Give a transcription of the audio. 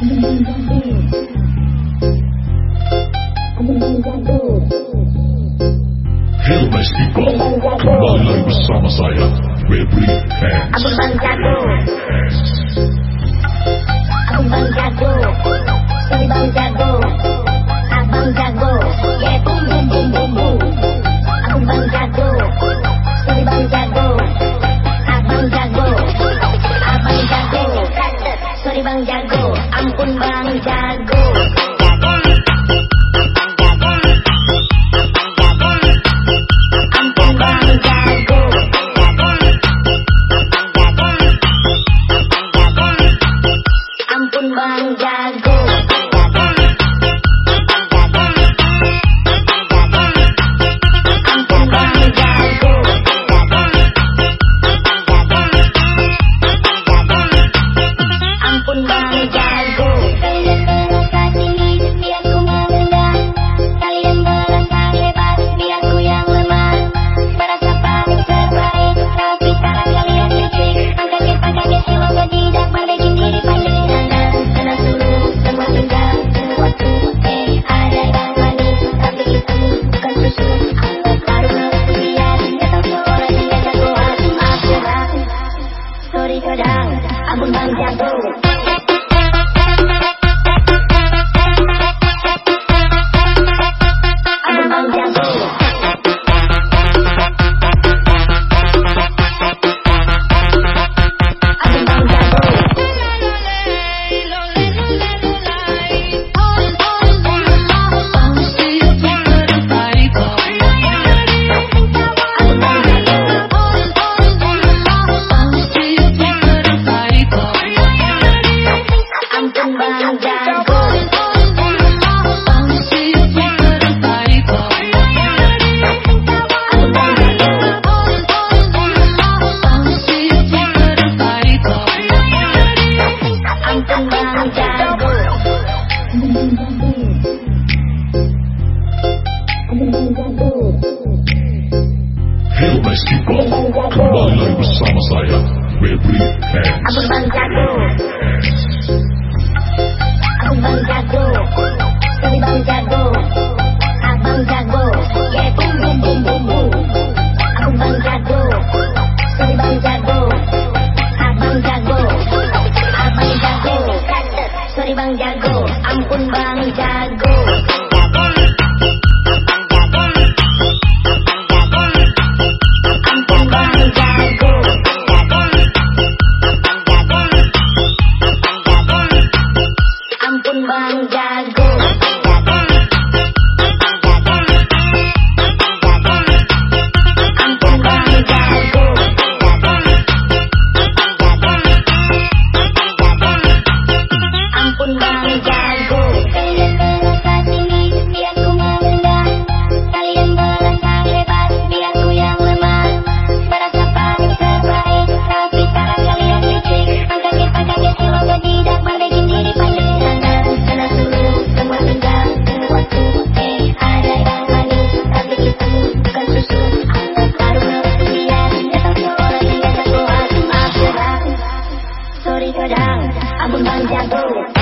Helmes people, a lagi bersama saya, Baby Hands. kembang jagung Hey guys, keep up. Kembali lagi bersama saya, Febri Abang Bang Jago. Ibang go. Vamos!